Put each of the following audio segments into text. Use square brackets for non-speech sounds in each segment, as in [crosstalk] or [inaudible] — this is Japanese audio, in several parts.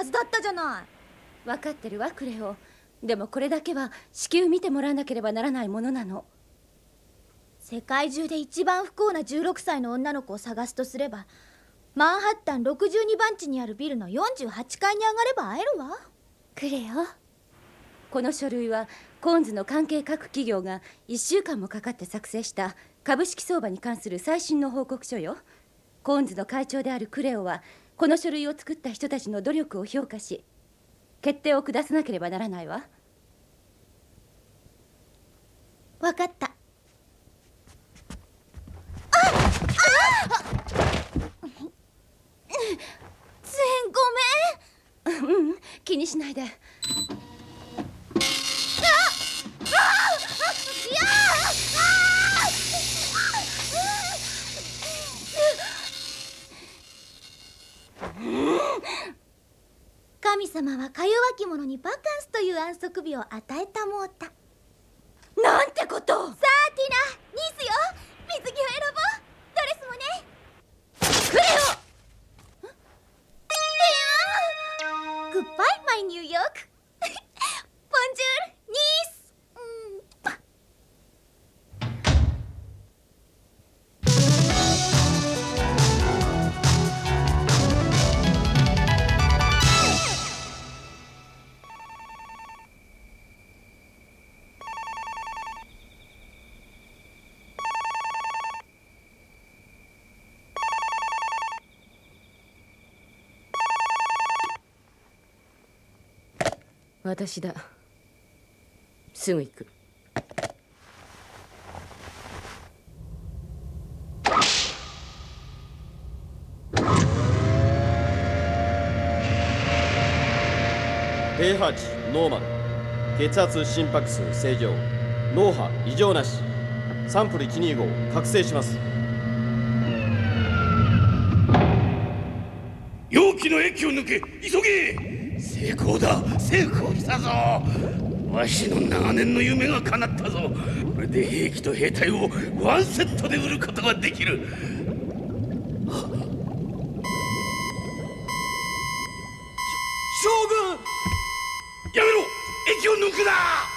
はずだったじゃない。分かってるわクレオ。でもこれだけは至急見てもらわなければならないものなの。世界中で一番不幸な16歳の女の子を探すとすればマンハッタン62番地にあるビルの48階に上がれば会えるわ。クレオ。この書類はコーンズの関係各企業が1週間もかかって作成した株式相場に関する最新の報告書よ。コーンズの会長であるクレオはこの書類を作った人たちの努力を評価し決定を下さなければならないわ。分かった。ツエンごめんうん気にしないでスという安息日を与私だ。すぐ行く。低波値ノーマル。血圧心拍数正常。脳波異常なし。サンプル125覚醒します。容器の液を抜け。急げ成功だ。成功したぞ。わしの長年の夢が叶ったぞ。これで兵器と兵隊をワンセットで売ることができる。将軍！やめろ。液を抜くな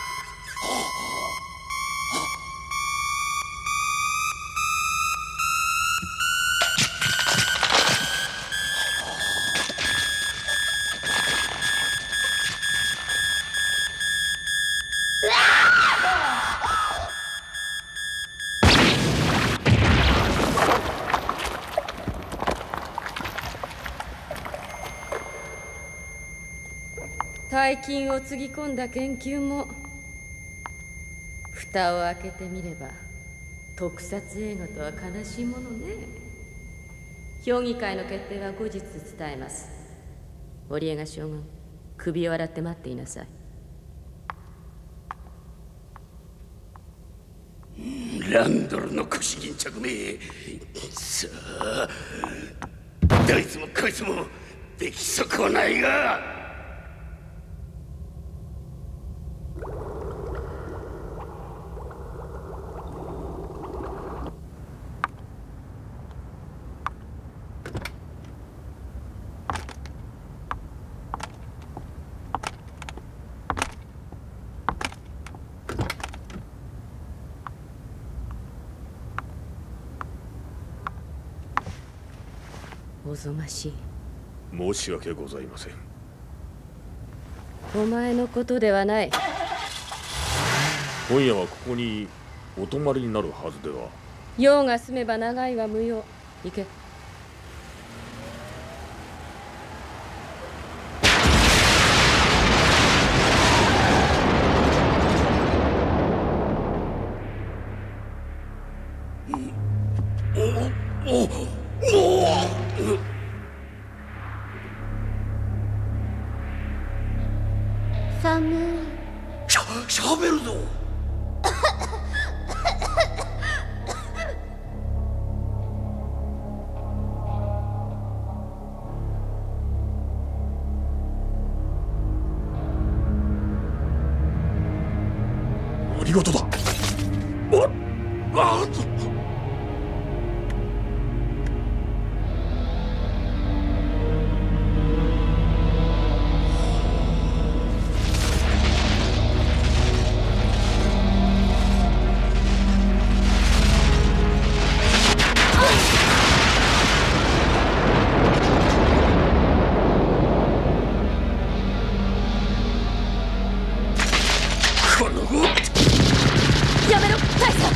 金をつぎ込んだ研究も蓋を開けてみれば特撮映画とは悲しいものね。評議会の決定は後日伝えます。織江が将軍首を洗って待っていなさい。ランドルの腰巾着め。さあどいつもこいつもでき損ないが。おぞましい。申し訳ございません。お前のことではない。今夜はここにお泊まりになるはずでは。用が済めば長いは無用。行けやめろ大佐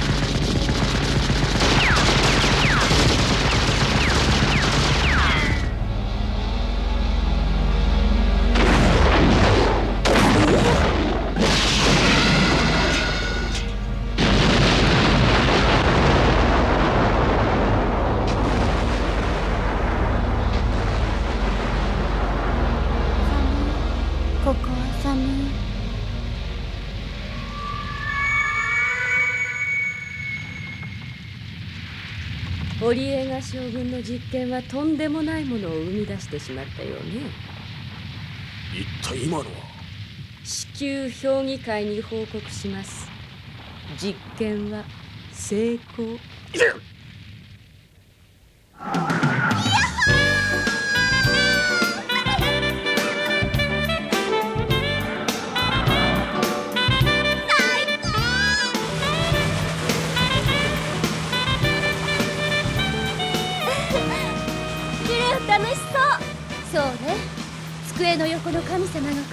オリエガ将軍の実験はとんでもないものを生み出してしまったよね。一体今のは？至急評議会に報告します。実験は成功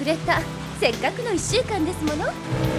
くれた。せっかくの1週間ですもの。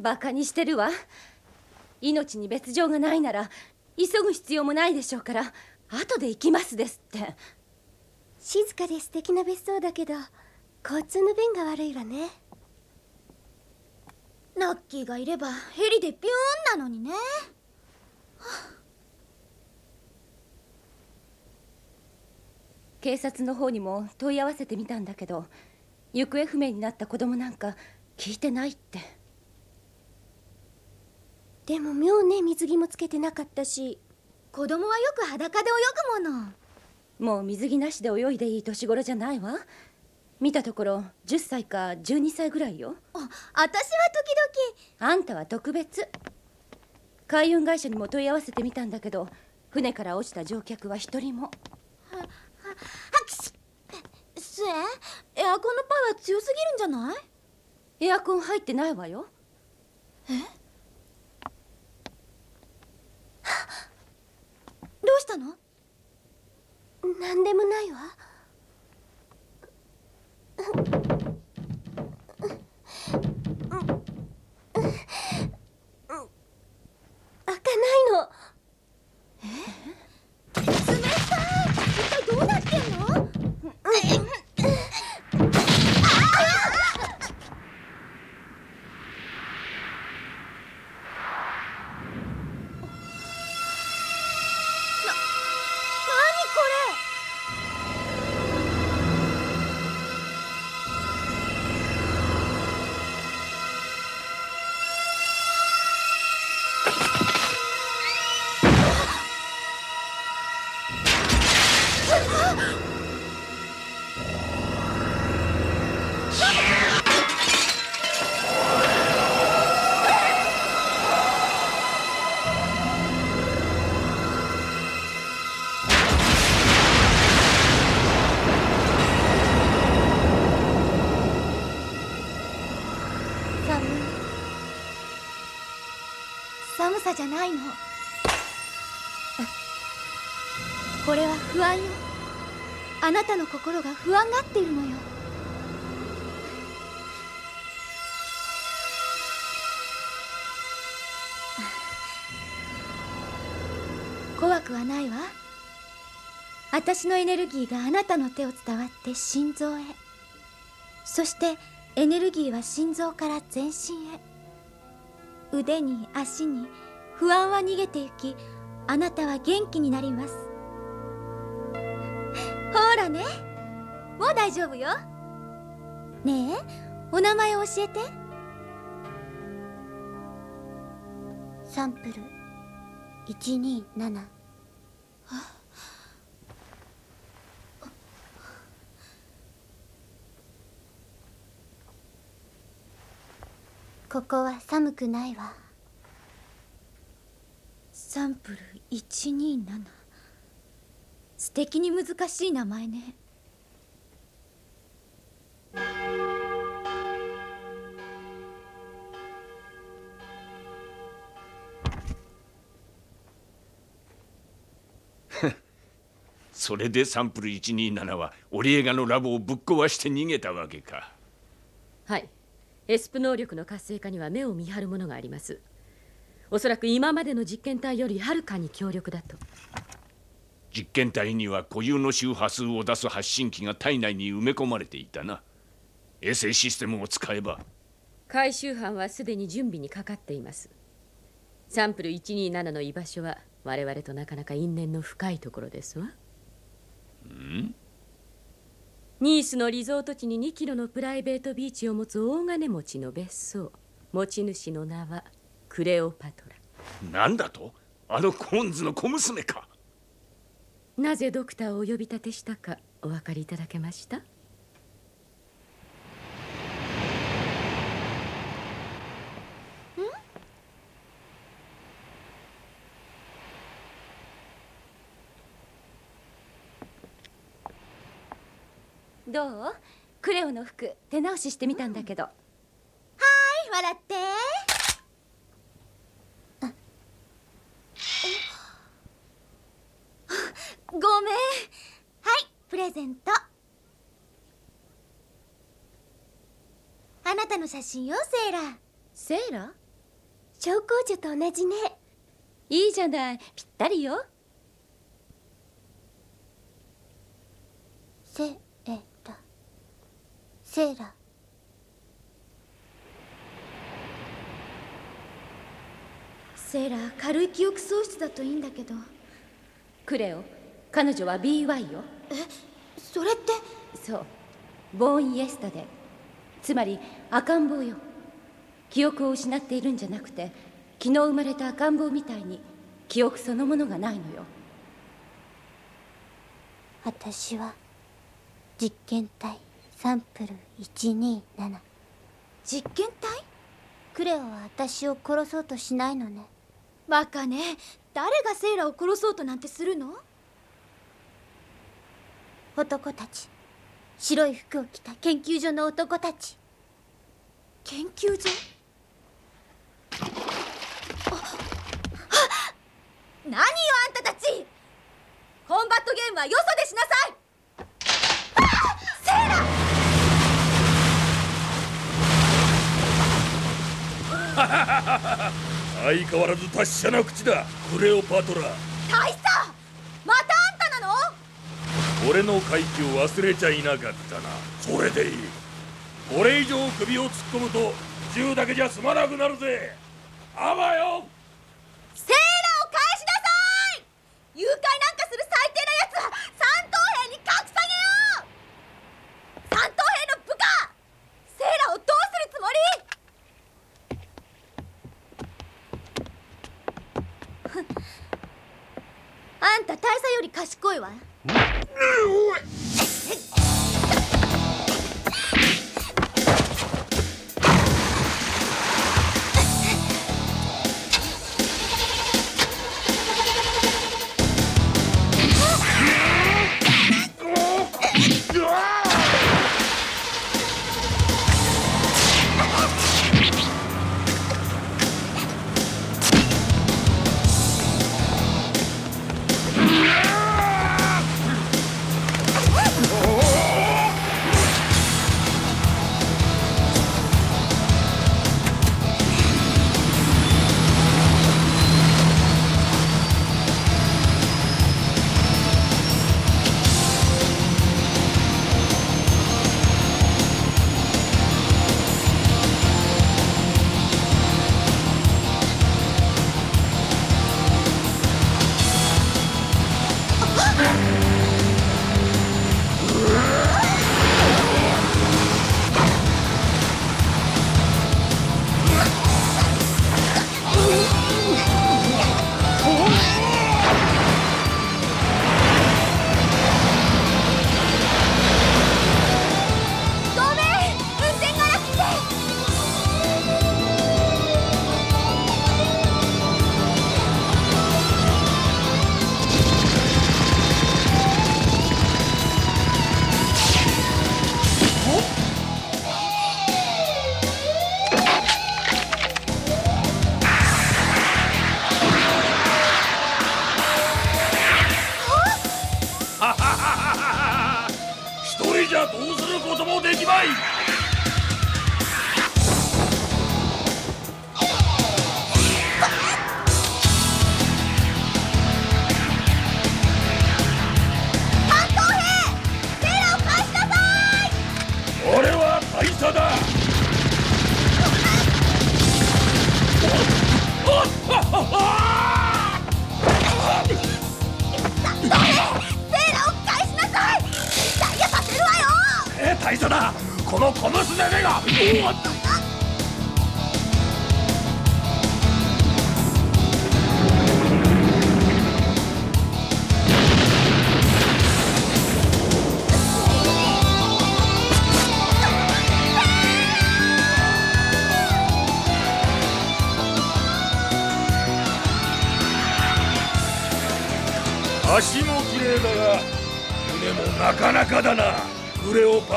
バカにしてるわ。命に別状がないなら急ぐ必要もないでしょうから後で行きますですって。静かで素敵な別荘だけど交通の便が悪いわね。ナッキーがいればヘリでピューンなのにね。警察の方にも問い合わせてみたんだけど行方不明になった子供なんか聞いてないってでも妙ね水着もつけてなかったし。子供はよく裸で泳ぐもの。もう水着なしで泳いでいい年頃じゃないわ。見たところ10歳か12歳ぐらいよ。あ私は時あんたは特別。海運会社にも問い合わせてみたんだけど船から落ちた乗客は一人も。々はきしスエエアコンのパワー強すぎるんじゃない？エアコン入ってないわよどうしたの？何でもないわ。開かないの。冷たい一体どうなってんの？寒い。寒さじゃないの。これは不安よ。あなたの心が不安がっているのよ。怖くはないわ。私のエネルギーがあなたの手を伝わって心臓へ。そしてエネルギーは心臓から全身へ。腕に足に不安は逃げてゆきあなたは元気になります。ほらね。もう大丈夫よ。ねえお名前を教えて。サンプル。127ここは寒くないわ。サンプル127素敵に難しい名前ね。[laughs] それでサンプル127はオリエガのラボをぶっ壊して逃げたわけか。はいエスプ能力の活性化には目を見張るものがあります。おそらく今までの実験体よりはるかに強力だと。実験体には固有の周波数を出す発信機が体内に埋め込まれていたな。衛星システムを使えば。回収班はすでに準備にかかっています。サンプル127の居場所は我々となかなか因縁の深いところですわニースのリゾート地に2キロのプライベートビーチを持つ大金持ちの別荘。持ち主の名はクレオパトラ。なんだと？あのコーンズの小娘か。なぜドクターをお呼び立てしたかお分かりいただけました？どう？クレオの服手直ししてみたんだけど、はい笑って。ごめん。はいプレゼント。あなたの写真よセーラー。セーラ小公女と同じね。いいじゃない。ぴったりよ。セえっとセーラセーラー軽い記憶喪失だといいんだけど。クレオ彼女は BY よ。それって？そう。ボーンイエスタデーつまり赤ん坊よ。記憶を失っているんじゃなくて昨日生まれた赤ん坊みたいに記憶そのものがないのよ。私は実験体サンプル127実験体？クレオは私を殺そうとしないのね。バカね。誰がセーラを殺そうとなんてするの？男たち。白い服を着た研究所の男たち。研究所？何よあんたたち！コンバットゲームはよそでしなさいあセーラ相変わらず達者な口だクレオパトラ。大佐またあんたなの？俺の階級忘れちゃいなかったな。それでいい。これ以上首を突っ込むと銃だけじゃ済まなくなるぜ。あばよ。セーラを返しなさい！誘拐なんかする最低なやつは三等兵に格下げよう三等兵の部下セーラをどうするつもりふんあんた大佐より賢いわ fight!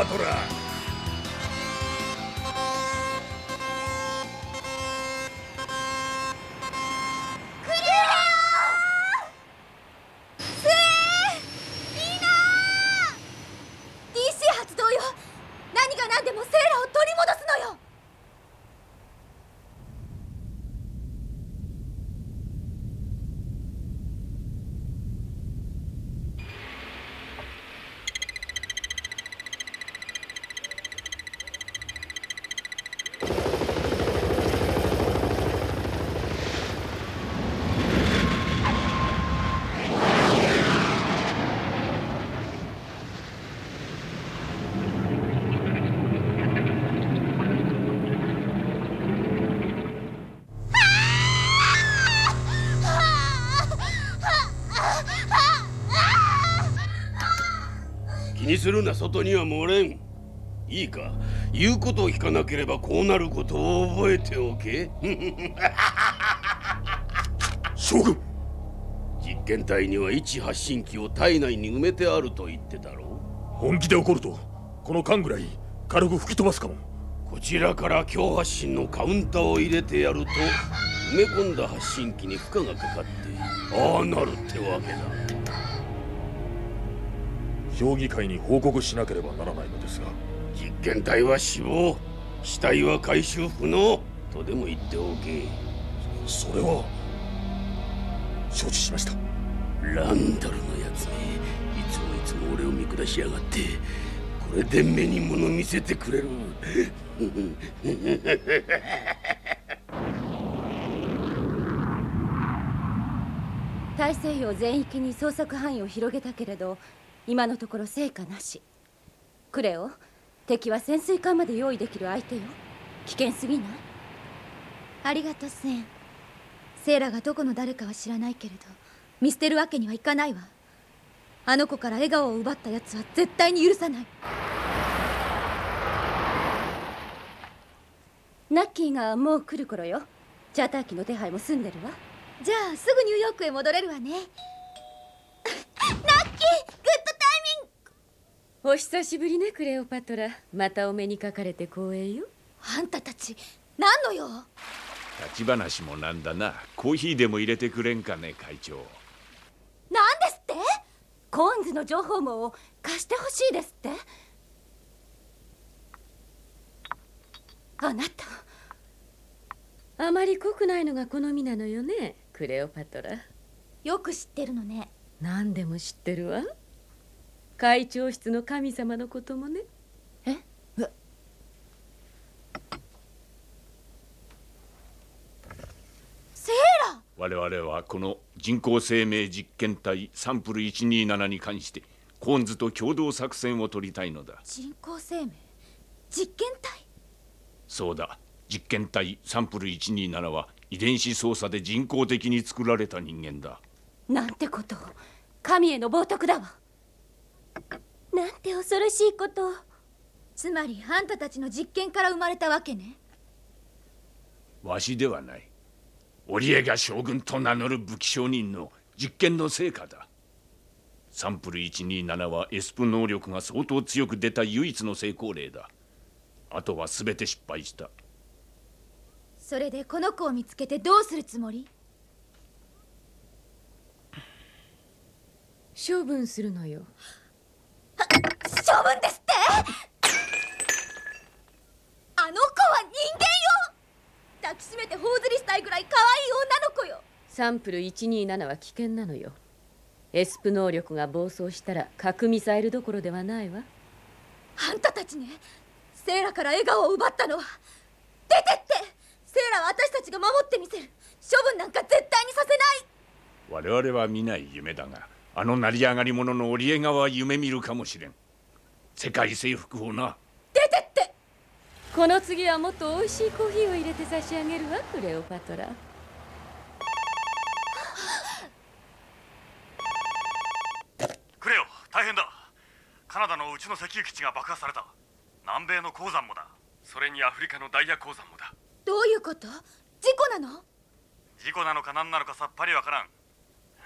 クするな外には漏れん。いいか？言うことを聞かなければこうなることを覚えておけ。[laughs] 将軍。実験体には一発信機を体内に埋めてあると言ってたろ本気で怒るとこの缶ぐらい軽く吹き飛ばすかも。こちらから強発信のカウンターを入れてやると埋め込んだ発信機に負荷がかかってああなるってわけだ評議会に報告しなければならないのですが。実験体は死亡死体は回収不能とでも言っておけ。それは承知しました。ランダルのやつめいつもいつも俺を見下しやがって。これで目に物見せてくれる。大西洋全域に捜索範囲を広げたけれど今のところ成果なし。クレオ敵は潜水艦まで用意できる相手よ。危険すぎない？ありがとうセンセーラがどこの誰かは知らないけれど見捨てるわけにはいかないわ。あの子から笑顔を奪ったやつは絶対に許さない。ナッキーがもう来る頃よ。チャーター機の手配も済んでるわ。じゃあすぐニューヨークへ戻れるわねお久しぶりねクレオパトラ。またお目にかかれて光栄よ。あんたたち何のよ立ち話もなんだな。コーヒーでも入れてくれんかね会長。なんですって？コーンズの情報網を貸してほしいですって？あなた。あまり濃くないのが好みなのよねクレオパトラ。よく知ってるのね。何でも知ってるわ会長室の神様のこともね。え？セーラ我々はこの人工生命実験体サンプル127に関してコーンズと共同作戦を取りたいのだ。人工生命？実験体そうだ。実験体サンプル127は遺伝子操作で人工的に作られた人間だ。なんてことを。神への冒涜だわなんて恐ろしいことを。つまりあんたたちの実験から生まれたわけね。わしではない。織江が将軍と名乗る武器商人の実験の成果だ。サンプル127はエスプ能力が相当強く出た唯一の成功例だ。あとは全て失敗した。それでこの子を見つけてどうするつもり？処分するのよ。処分ですって。あの子は人間よ。抱きしめて頬ずりしたいぐらい可愛い女の子よ。サンプル127は危険なのよ。エスプ能力が暴走したら核ミサイルどころではないわ。あんたたちねセーラから笑顔を奪ったのは。出てってセーラは私たちが守ってみせる。処分なんか絶対にさせない。我々は見ない夢だがあの成り上がり者の織江川は夢見るかもしれん世界征服をな。出てって。この次はもっと美味しいコーヒーを入れて差し上げるわクレオパトラ。クレオ大変だ。カナダのうちの石油基地が爆破された。南米の鉱山もだ。それにアフリカのダイヤ鉱山もだ。どういうこと？事故なの？事故なのか何なのかさっぱりわからん。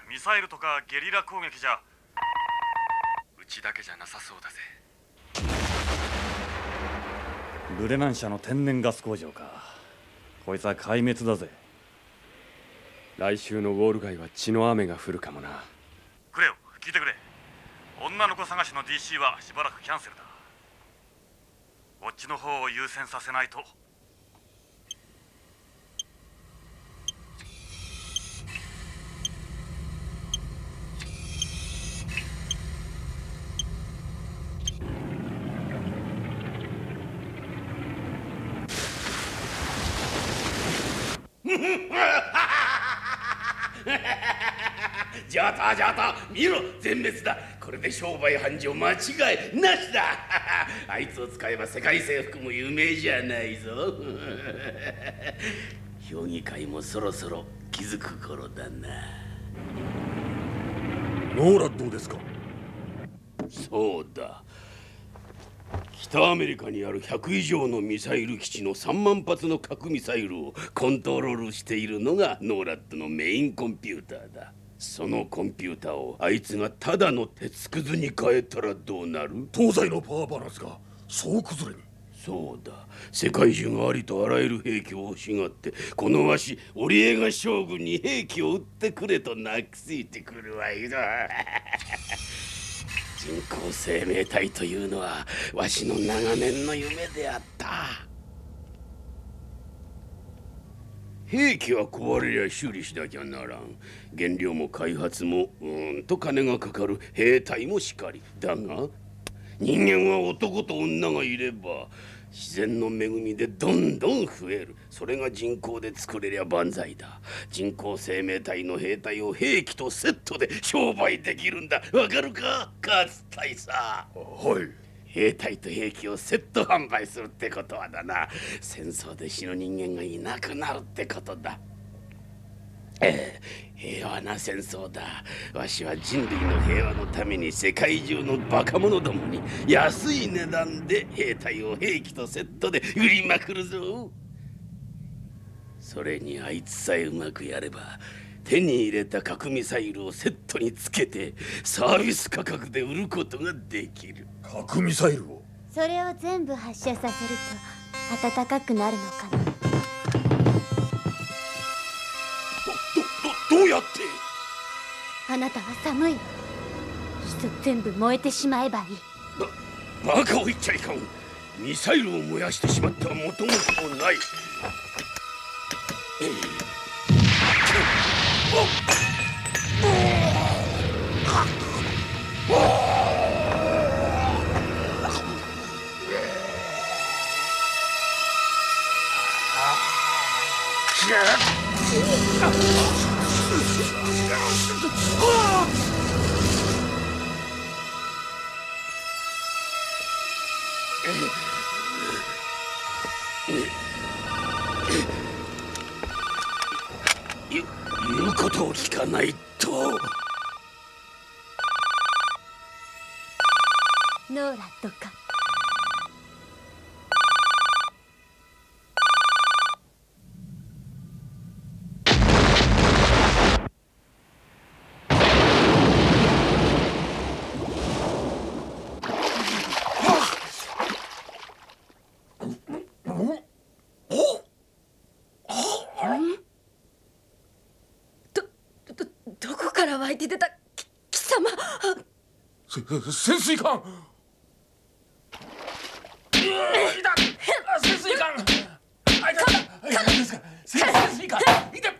ミサイルとかゲリラ攻撃じゃ。うちだけじゃなさそうだぜブレナン社の天然ガス工場か。こいつは壊滅だぜ。来週のウォール街は血の雨が降るかもな。クレオ聞いてくれ。女の子探しの DC はしばらくキャンセルだ。こっちの方を優先させないとじゃたじゃた見ろ。全滅だ。これで商売繁盛間違いなしだ。[laughs] あいつを使えば世界征服も有名じゃないぞ。[laughs] 評議会もそろそろ気づく頃だな。ノーラッドですか？そうだ。北アメリカにある100以上のミサイル基地の3万発の核ミサイルをコントロールしているのがノーラッドのメインコンピューターだそのコンピューターをあいつがただの鉄くずに変えたらどうなる？東西のパワーバランスが総崩れに。そうだ。世界中がありとあらゆる兵器を欲しがってこのわしオリエガ将軍に兵器を売ってくれと泣きついてくるわいな。[laughs] 人工生命体というのはわしの長年の夢であった兵器は壊れりゃ修理しなきゃならん。原料も開発もうーんと金がかかる兵隊もしかり。だが人間は男と女がいれば自然の恵みでどんどん増える。それが人工で作れりゃ万歳だ。人工生命体の兵隊を兵器とセットで商売できるんだ。わかるか勝つ大佐はい。兵隊と兵器をセット販売するってことはだな。戦争で死ぬ人間がいなくなるってことだ。ええ平和な戦争だ。わしは人類の平和のために世界中のバカ者どもに安い値段で兵隊を兵器とセットで売りまくるぞ。それにあいつさえうまくやれば手に入れた核ミサイルをセットにつけてサービス価格で売ることができる。核ミサイルを？それを全部発射させると暖かくなるのかな？どどどうやって？あなたは寒い。わいっそ全部燃えてしまえばいい。ババカを言っちゃいかん。ミサイルを燃やしてしまっては元も子もない。ゆ言うことを聞かないと。ノーラッドかどどこから湧いて出たき貴様。せ潜水艦いた潜水艦あいたいたですか潜水艦いたこ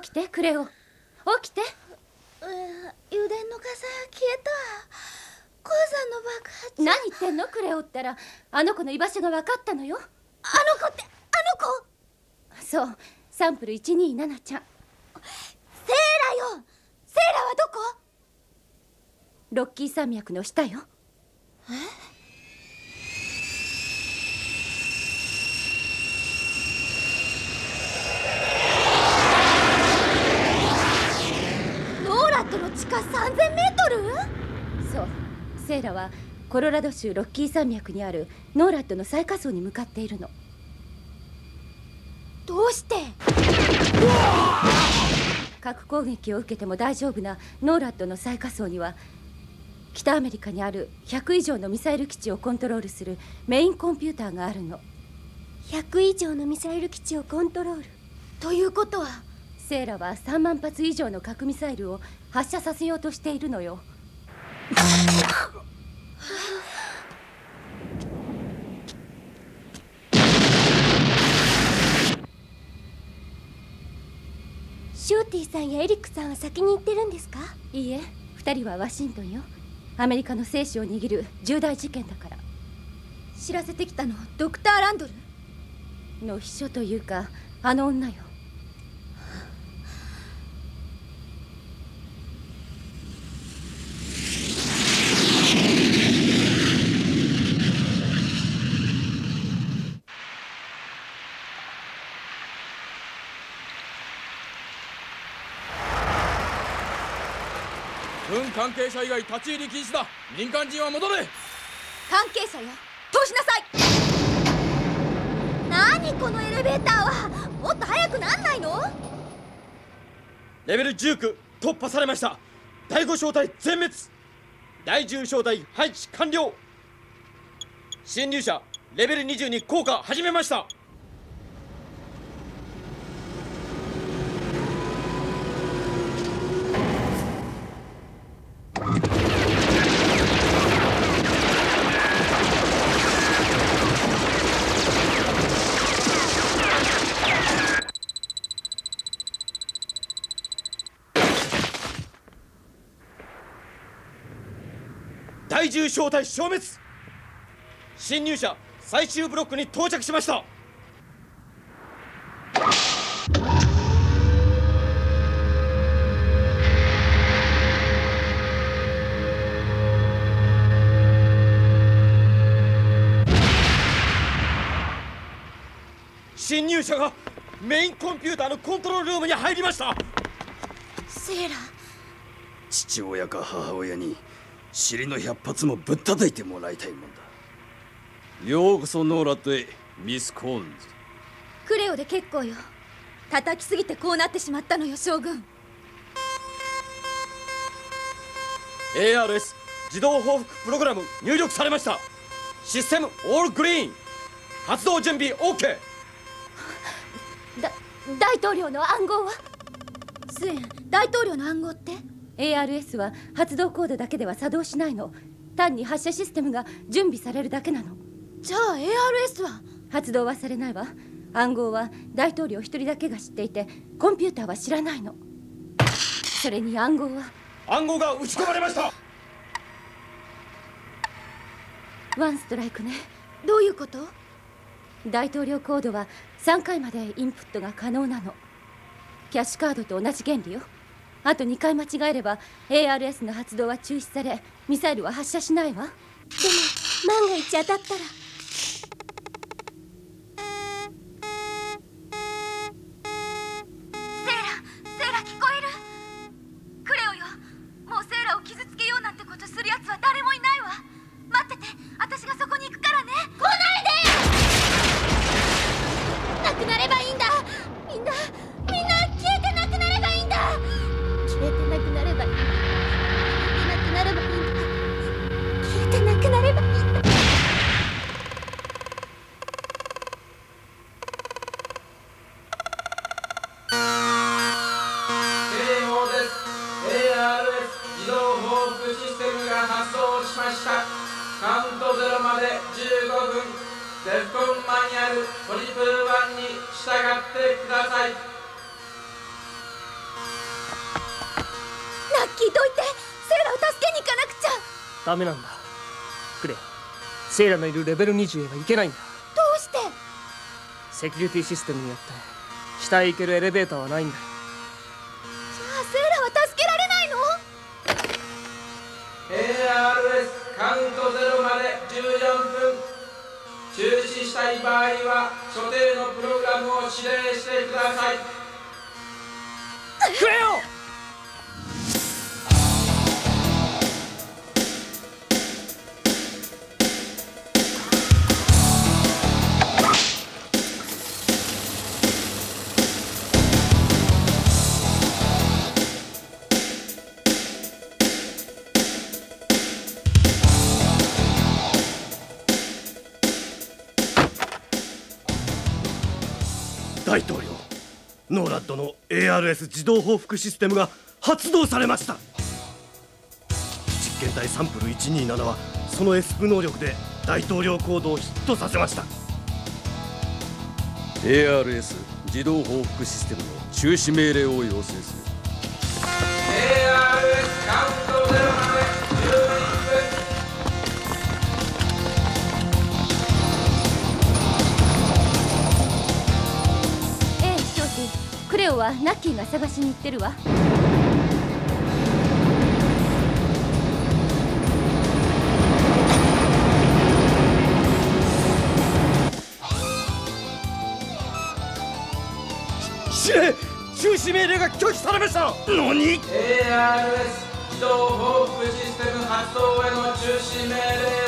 起きてクレオ起きて。油田の火災は消えた。鉱山の爆発。何言ってんのクレオったら。あの子の居場所が分かったのよ。あの子ってあの子？そう。サンプル127ちゃん。セーラよ。セーラはどこ？ロッキー山脈の下よ。えノーラットの地下3000メートルそうセーラはコロラド州ロッキー山脈にあるノーラットの最下層に向かっているの。どうして？核攻撃を受けても大丈夫なノーラットの最下層には北アメリカにある100以上のミサイル基地をコントロールするメインコンピューターがあるの。100以上のミサイル基地をコントロール？ということは？セーラは3万発以上の核ミサイルを発射させようとしているのよシューティーさんやエリックさんは先に行ってるんですか？いいえ2人はワシントンよ。アメリカの生死を握る重大事件だから。知らせてきたのドクター・ランドル？の秘書というかあの女よ軍関係者以外立ち入り禁止だ。民間人は戻れ。関係者よ通しなさい。何このエレベーターは。もっと早くなんないの？レベル19突破されました。第5小隊全滅。第10小隊配置完了。侵入者レベル22降下始めました第10小隊消滅。侵入者最終ブロックに到着しました。侵入者がメインコンピューターのコントロールルームに入りました。セーラ父親か母親に尻の百発もぶったたいてもらいたいもんだ。ようこそノーラットへミス・コーンズ。クレオで結構よ。叩きすぎてこうなってしまったのよ将軍。ARS 自動報復プログラム入力されました。システムオールグリーン。発動準備 OK だ大統領の暗号は？スエン大統領の暗号って？ARS は発動コードだけでは作動しないの。単に発射システムが準備されるだけなの。じゃあ ARS は？発動はされないわ。暗号は大統領一人だけが知っていてコンピューターは知らないの。それに暗号は暗号が打ち込まれました。ワンストライクね。どういうこと？大統領コードは3回までインプットが可能なの。キャッシュカードと同じ原理よあと2回間違えれば ARS の発動は中止されミサイルは発射しないわ。でも万が一当たったら。セーラセーダメなんだ。クレアセイラのいるレベル20へは行けないんだ。どうして？セキュリティシステムによって。下へ行けるエレベーターはないんだよ。じゃあセイラは助けられないの？ARS カウントゼロまで14分。中止したい場合は所定のプログラムを指令してください。クレオノーラッドの ARS 自動報復システムが発動されました。実験体サンプル127はその S プ能力で大統領行動をヒットさせました。ARS 自動報復システムの中止命令を要請する。レオはナッキーが探しに行ってるわ。司令中止命令が拒否されました。何？ARS 自動報復システム発動への中止命令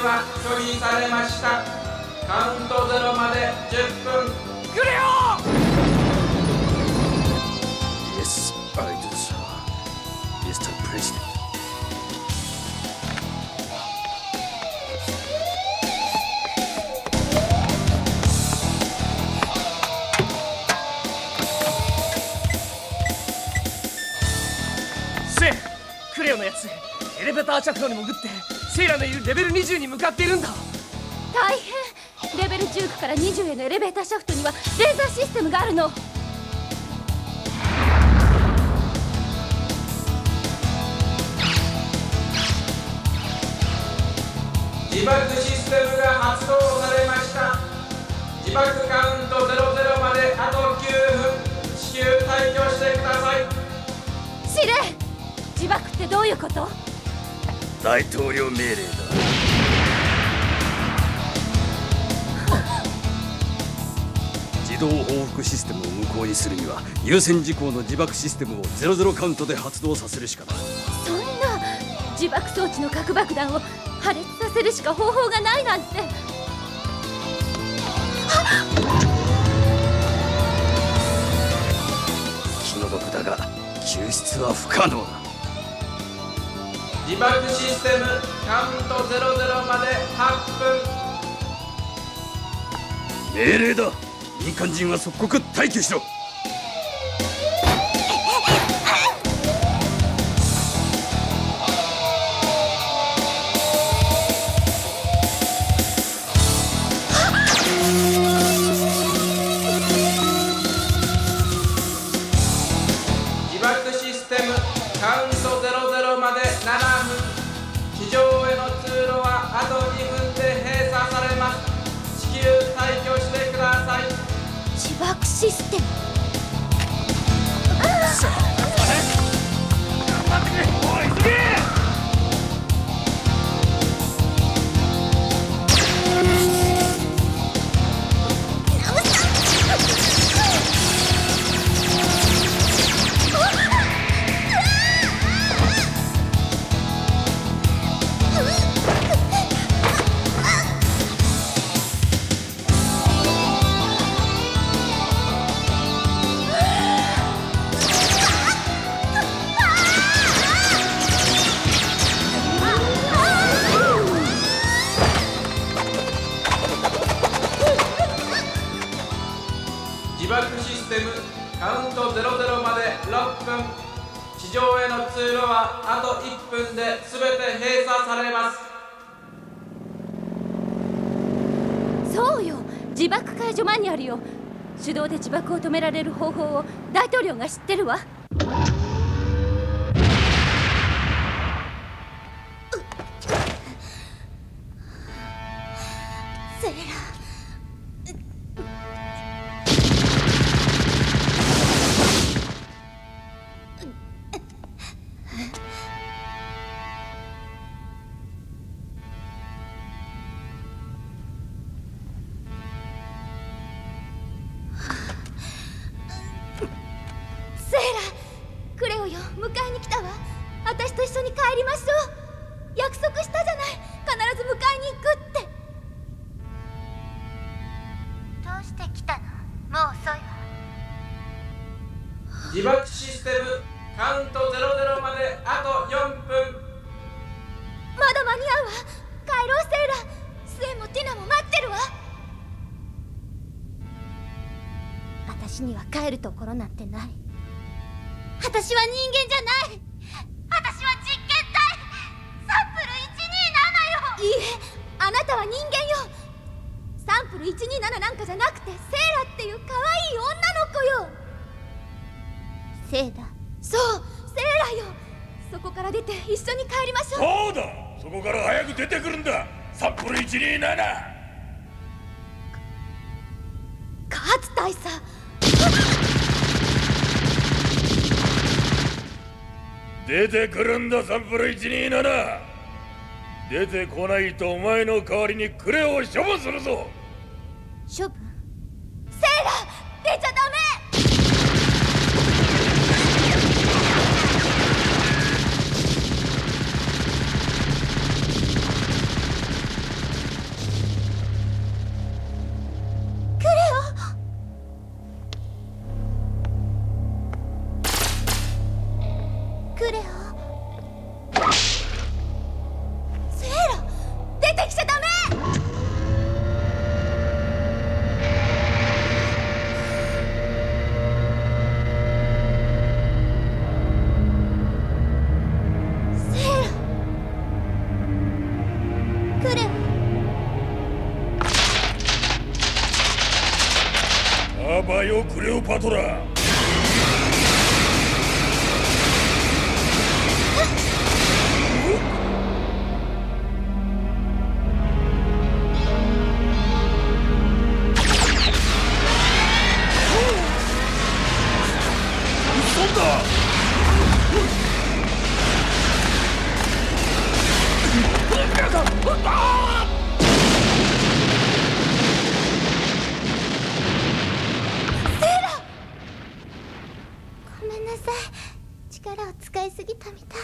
は拒否されました。カウントゼロまで10分。クレオベーターシャフトに潜ってセイラのいるレベル20に向かっているんだ。大変。レベル19から20へのエレベーターシャフトにはレーザーシステムがあるの。自爆システムが発動されました。自爆カウント00まであと9分。地球退去してください。司令自爆ってどういうこと？大統領命令だ。自動報復システムを無効にするには優先事項の自爆システムを00カウントで発動させるしかない。そんな自爆装置の核爆弾を破裂させるしか方法がないなんて。気の毒だが救出は不可能だ自爆システムカウント00まで8分命令だ。民間人は即刻退去しろ。自爆システムカウント00まで6分。地上への通路はあと1分で全て閉鎖されます。そうよ。自爆解除マニュアルよ。手動で自爆を止められる方法を大統領が知ってるわ。せいだ。そうセイラよ。そこから出て一緒に帰りましょう。そうだ。そこから早く出てくるんだ。札幌127勝大佐 [laughs] 出てくるんだサンプル127出てこないとお前の代わりにクレを処分するぞ。処分？見たみた。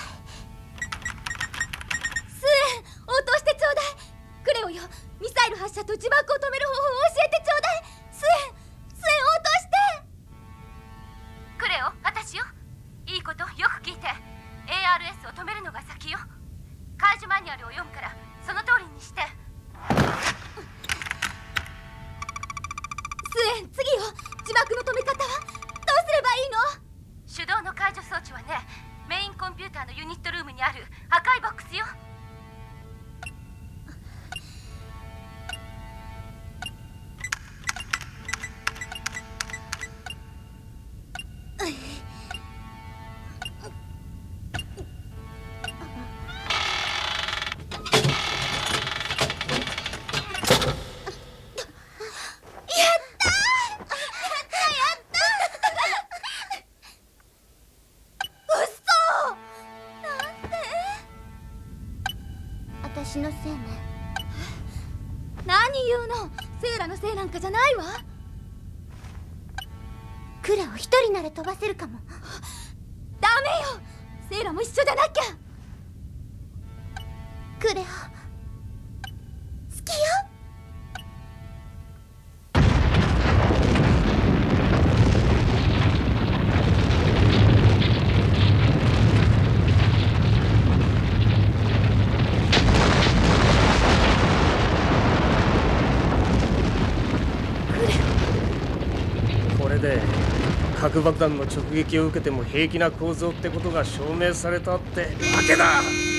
爆弾の直撃を受けても平気な構造ってことが証明されたってわけだ。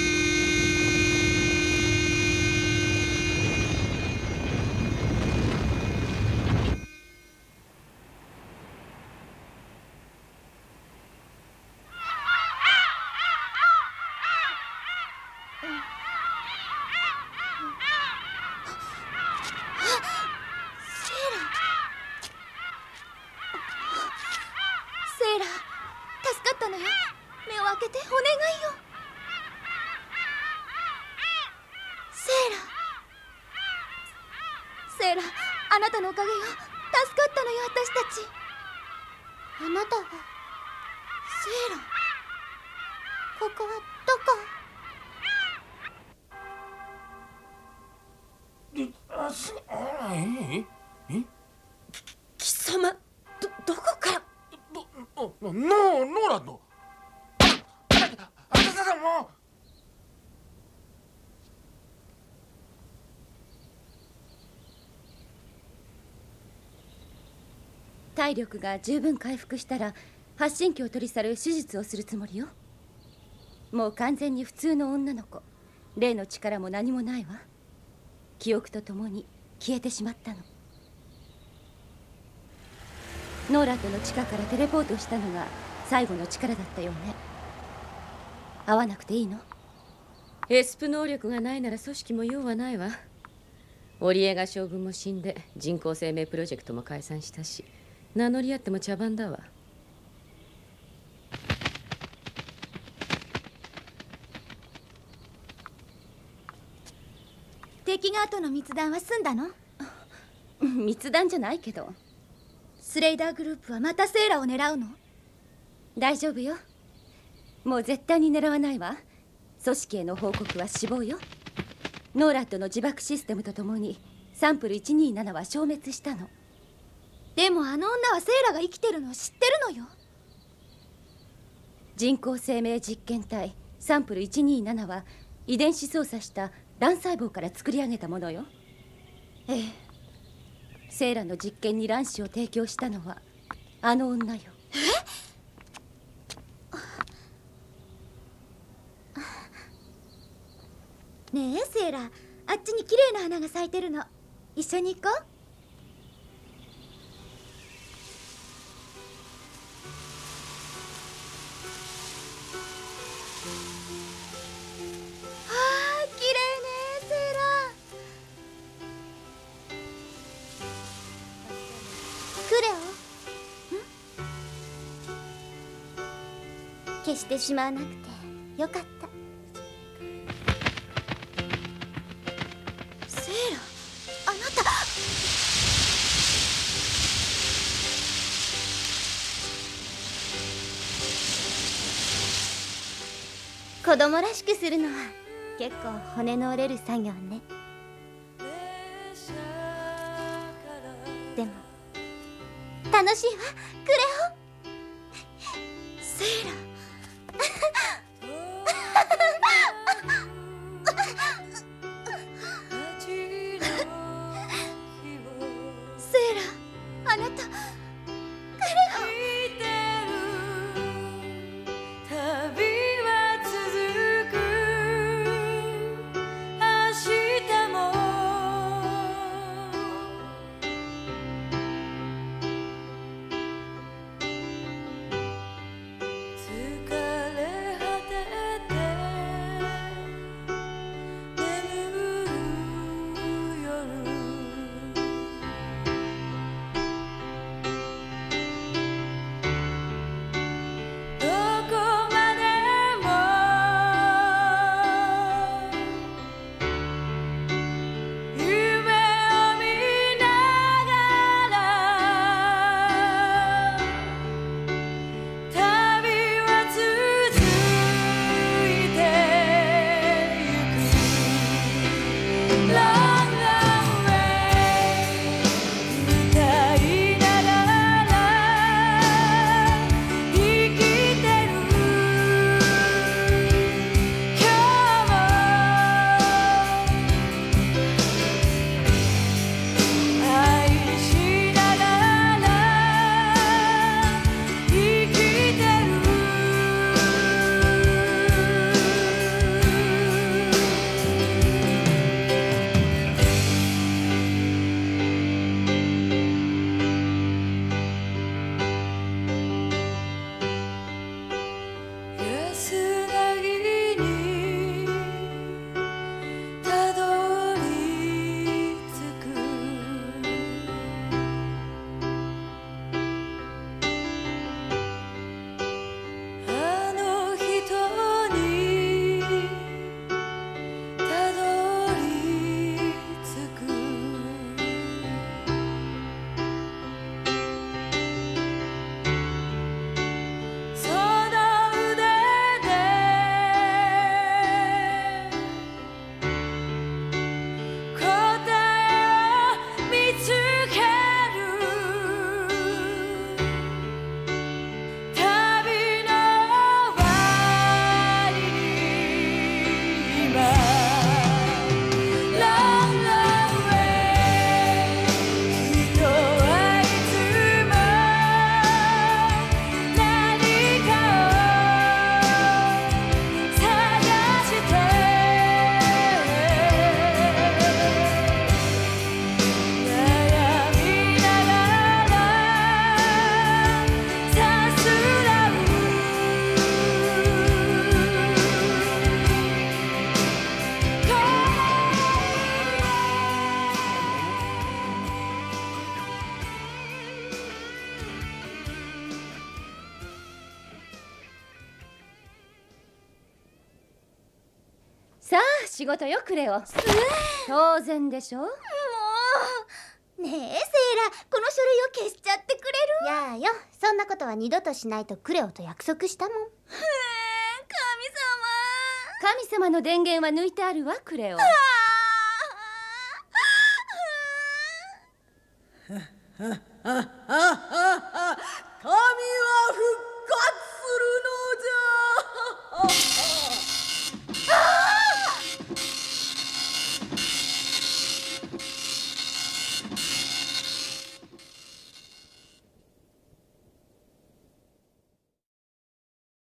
体力が十分回復したら発信機を取り去る手術をするつもりよ。もう完全に普通の女の子。霊の力も何もないわ。記憶とともに消えてしまったの。ノーラッドの地下からテレポートしたのが最後の力だったよね。会わなくていいの？エスプ能力がないなら組織も用はないわ。オリエガ将軍も死んで人工生命プロジェクトも解散したし。名乗り合っても茶番だわ。敵が後の密談は済んだの？密談じゃないけど。スレイダーグループはまたセーラを狙うの？大丈夫よ。もう絶対に狙わないわ。組織への報告は死亡よ。ノーラッドの自爆システムとともにサンプル127は消滅したのでもあの女はセーラが生きてるのを知ってるのよ。人工生命実験体サンプル127は遺伝子操作した卵細胞から作り上げたものよ。ええ。セーラの実験に卵子を提供したのはあの女よ。え？ねえセーラ。あっちに綺麗な花が咲いてるの。一緒に行こう。消してしまわなくてよかった。セーラあなた。子供らしくするのは結構骨の折れる作業ね。くれよ。当然でしょ。もう。ねえセイラ。この書類を消しちゃってくれる？やあよ。そんなことは二度としないとクレオと約束したもん。へえ神様。神様の電源は抜いてあるわクレオ。神は復活するのじゃ